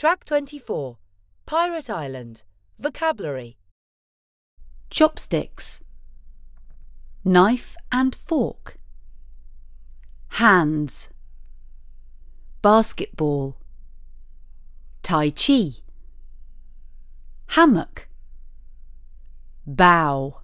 Track 24. Pirate Island. Vocabulary. chopsticks, knife and fork, hands, basketball, tai chi, hammock, bow.